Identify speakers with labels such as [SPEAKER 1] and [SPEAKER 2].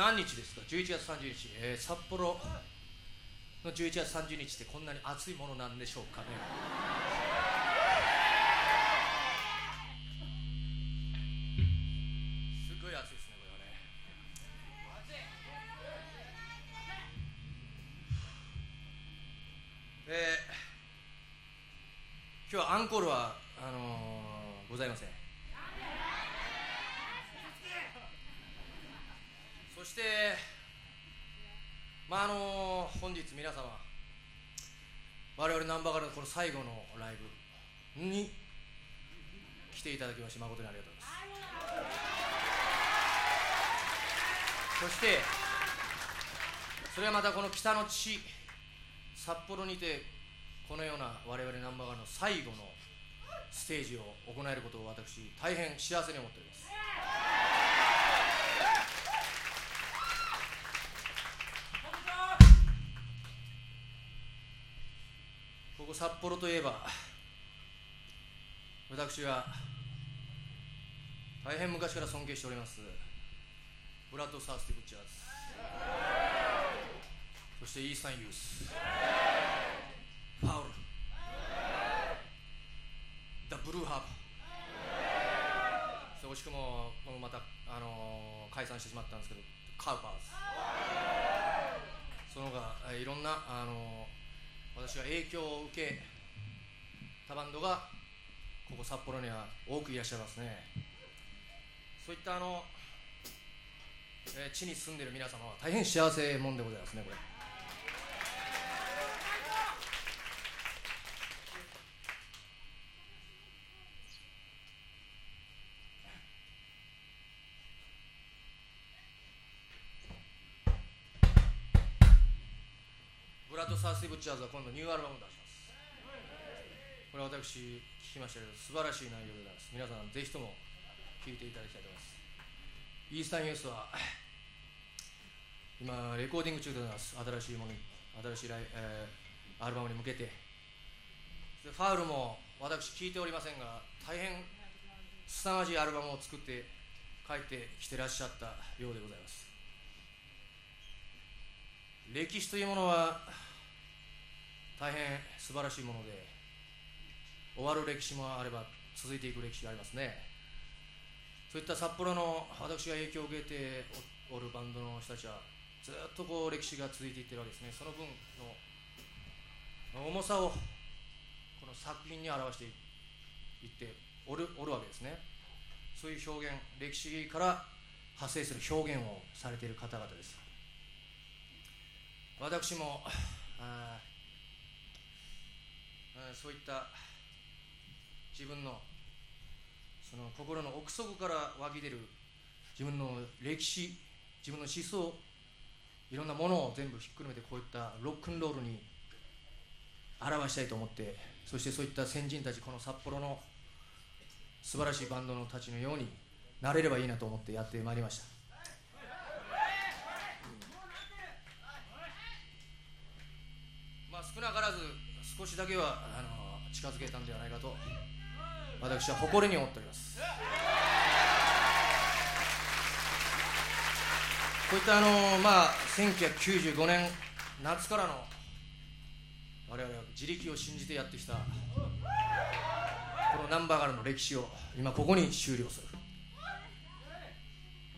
[SPEAKER 1] 何日ですか？11月30日、えー札幌の11月30日ってこんなに暑いものなんでしょうかね。すごい暑いですねこれはね。えー今日はアンコールはあのーございません。そしてまああの本日皆様我々ナンバーガールのこの最後のライブに来ていただきまして誠にありがとうございます。そしてそれはまたこの北の地札幌にてこのような我々ナンバーガールの最後のステージを行えることを私大変幸せに思っております。こ札幌といえば私が大変昔から尊敬しておりますブラッド・サースティ・ブッチャーズ。そしてイースタン・ユース。ファウル。ダ・ブルーハーバーそして惜しくもこのまた、あのー解散してしまったんですけどカウパーズ。その他えーいろんな、あのー私は影響を受けたバンドがここ札幌には多くいらっしゃいますね。そういったあの、えー地に住んでる皆様は大変幸せもんでございますねこれ。ブラッド・サースイ・ブッチャーズは今度ニューアルバムを出します。これ私聞きましたけど素晴らしい内容でございます。皆さんぜひとも聴いていただきたいと思います。イースタンユースは今レコーディング中でございます。新しいものに新しいライ、えー、アルバムに向けて。ファウルも私聞いておりませんが大変凄まじいアルバムを作って帰ってきてらっしゃったようでございます。歴史というものは大変素晴らしいもので終わる歴史もあれば続いていく歴史がありますね。そういった札幌の私が影響を受けておるバンドの人たちはずっとこう歴史が続いていってるわけですね。その分の重さをこの作品に表していっておるおるわけですね。そういう表現歴史から派生する表現をされている方々です。私もあそういった自分のその心の奥底から湧き出る自分の歴史自分の思想いろんなものを全部ひっくるめてこういったロックンロールに表したいと思ってそしてそういった先人たちこの札幌の素晴らしいバンドのたちのようになれればいいなと思ってやってまいりました。まあ少なからず少しだけはあの近づけたんではないかと私は誇りに思っております。こういったあのまあ1995年夏からの我々は自力を信じてやってきたこのナンバーガールの歴史を今ここに終了する。